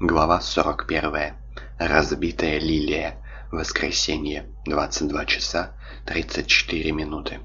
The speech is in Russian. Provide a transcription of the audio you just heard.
Глава 41. Разбитая лилия. Воскресенье. 22 часа 34 минуты.